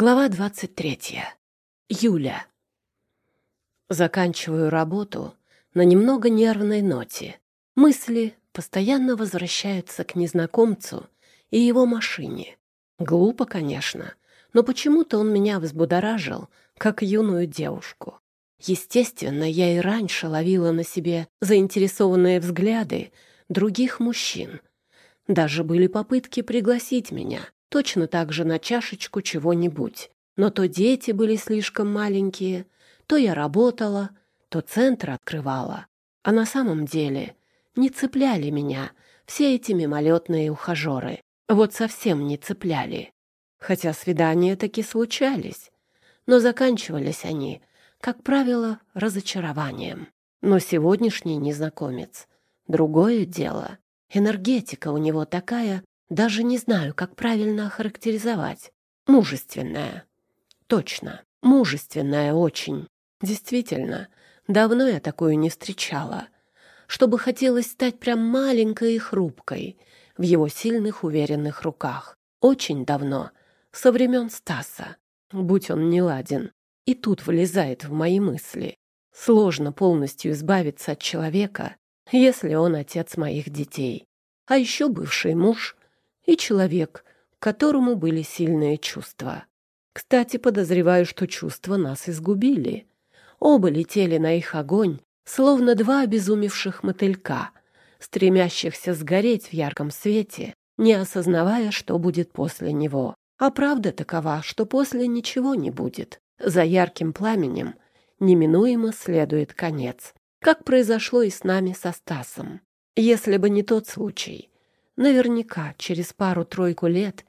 Глава 23. Юля. Заканчиваю работу на немного нервной ноте. Мысли постоянно возвращаются к незнакомцу и его машине. Глупо, конечно, но почему-то он меня взбудоражил, как юную девушку. Естественно, я и раньше ловила на себе заинтересованные взгляды других мужчин. Даже были попытки пригласить меня, точно так же на чашечку чего-нибудь. Но то дети были слишком маленькие, то я работала, то центр открывала. А на самом деле не цепляли меня все эти мимолетные ухажеры. Вот совсем не цепляли. Хотя свидания таки случались, но заканчивались они, как правило, разочарованием. Но сегодняшний незнакомец — другое дело. Энергетика у него такая, даже не знаю, как правильно охарактеризовать. Мужественная. Точно, мужественная очень. Действительно, давно я такую не встречала. Чтобы хотелось стать прям маленькой и хрупкой в его сильных уверенных руках. Очень давно, со времен Стаса. Будь он не ладен. И тут влезает в мои мысли. Сложно полностью избавиться от человека, если он отец моих детей. А еще бывший муж и человек, к которому были сильные чувства. Кстати, подозреваю, что чувства нас изгубили. Оба летели на их огонь, словно два обезумевших мотылька, стремящихся сгореть в ярком свете, не осознавая, что будет после него. А правда такова, что после ничего не будет. За ярким пламенем неминуемо следует конец, как произошло и с нами со Стасом. Если бы не тот случай, Наверняка через пару-тройку лет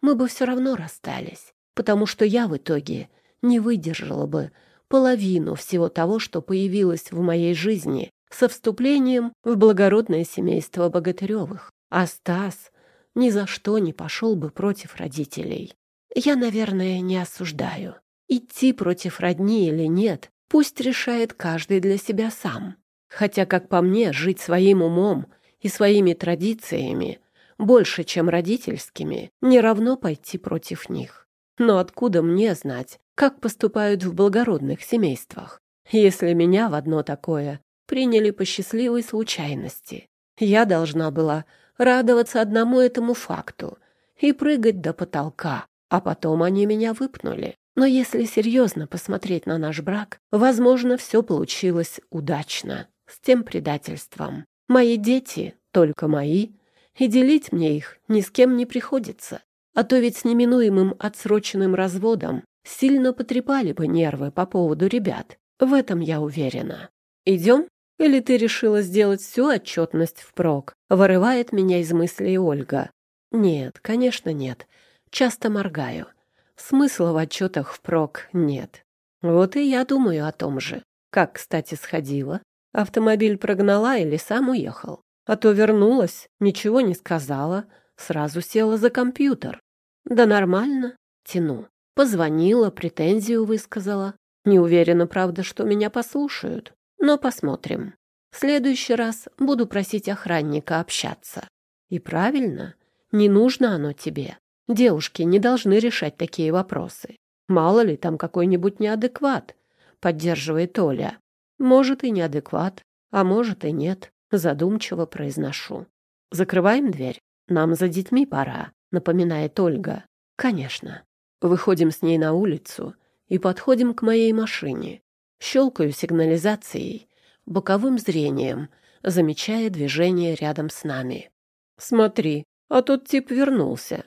мы бы все равно расстались, потому что я в итоге не выдержала бы половину всего того, что появилось в моей жизни со вступлением в благородное семейство Богатыревых. А Стас ни за что не пошел бы против родителей. Я, наверное, не осуждаю. Идти против родни или нет, пусть решает каждый для себя сам. Хотя, как по мне, жить своим умом — и своими традициями больше, чем родительскими, не равно пойти против них. Но откуда мне знать, как поступают в благородных семействах, если меня в одно такое приняли по счастливой случайности? Я должна была радоваться одному этому факту и прыгать до потолка, а потом они меня выпнули. Но если серьезно посмотреть на наш брак, возможно, все получилось удачно с тем предательством. Мои дети только мои, и делить мне их ни с кем не приходится. А то ведь с неминуемым отсроченным разводом сильно потрепали бы нервы по поводу ребят. В этом я уверена. Идем? Или ты решила сделать всю отчетность впрок? Вырывает меня из мыслей Ольга. Нет, конечно, нет. Часто моргаю. Смысла в отчетах впрок нет. Вот и я думаю о том же. Как, кстати, сходила? Автомобиль прогнала или сам уехал? А то вернулась, ничего не сказала, сразу села за компьютер. Да нормально, тяну. Позвонила, претензию высказала. Не уверена, правда, что меня послушают. Но посмотрим. В следующий раз буду просить охранника общаться. И правильно, не нужно оно тебе. Девушки не должны решать такие вопросы. Мало ли там какой-нибудь неадекват, поддерживает Оля. Может и неадекват, а может и нет. Задумчиво произношу. «Закрываем дверь? Нам за детьми пора», — напоминает Ольга. «Конечно». Выходим с ней на улицу и подходим к моей машине. Щелкаю сигнализацией, боковым зрением, замечая движение рядом с нами. «Смотри, а тот тип вернулся».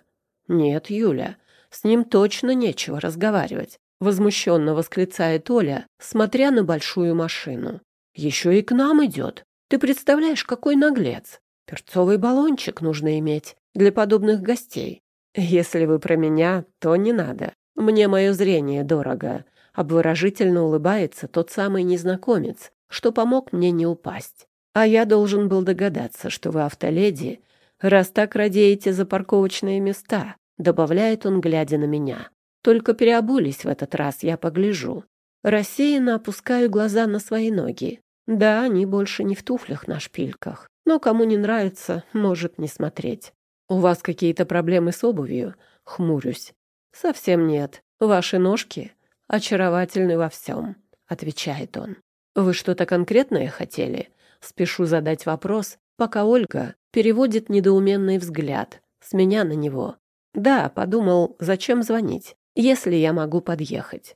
«Нет, Юля, с ним точно нечего разговаривать возмущенно восклицает Оля, смотря на большую машину. Еще и к нам идет. Ты представляешь, какой наглец. Перцовый баллончик нужно иметь для подобных гостей. Если вы про меня, то не надо. Мне мое зрение дорого. Обворожительно улыбается тот самый незнакомец, что помог мне не упасть. А я должен был догадаться, что вы автоледи, раз так радеете за парковочные места, добавляет он, глядя на меня. Только переобулись в этот раз, я погляжу. Рассеянно опускаю глаза на свои ноги. Да, они больше не в туфлях на шпильках. Но кому не нравится, может не смотреть. «У вас какие-то проблемы с обувью?» Хмурюсь. «Совсем нет. «Ваши ножки очаровательны во всем», — отвечает он. «Вы что-то конкретное хотели?» Спешу задать вопрос, пока Ольга переводит недоуменный взгляд с меня на него. «Да, подумал, зачем звонить, если я могу подъехать.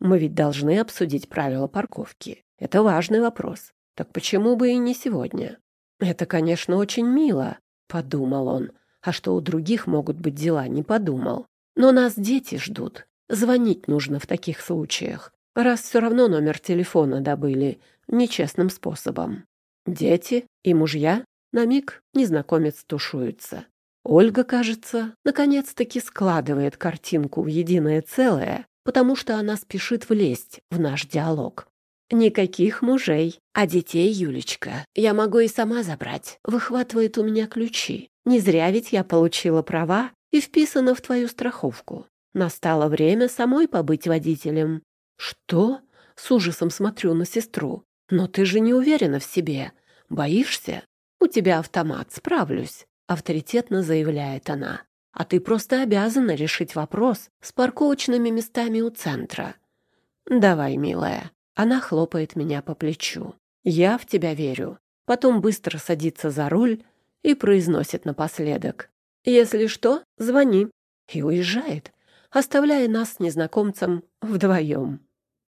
Мы ведь должны обсудить правила парковки. Это важный вопрос. Так почему бы и не сегодня?» «Это, конечно, очень мило», — подумал он. «А что у других могут быть дела, не подумал. Но нас дети ждут. Звонить нужно в таких случаях, раз все равно номер телефона добыли нечестным способом. Дети и мужья на миг незнакомец тушуется. Ольга, кажется, наконец-таки складывает картинку в единое целое, потому что она спешит влезть в наш диалог. «Никаких мужей, а детей, Юлечка, я могу и сама забрать», выхватывает у меня ключи. «Не зря ведь я получила права и вписана в твою страховку. Настало время самой побыть водителем». «Что?» — с ужасом смотрю на сестру. «Но ты же не уверена в себе. Боишься? У тебя автомат, справлюсь», — авторитетно заявляет она. «А ты просто обязана решить вопрос с парковочными местами у центра». «Давай, милая». Она хлопает меня по плечу. «Я в тебя верю». Потом быстро садится за руль и произносит напоследок. «Если что, звони». И уезжает, оставляя нас с незнакомцем вдвоем.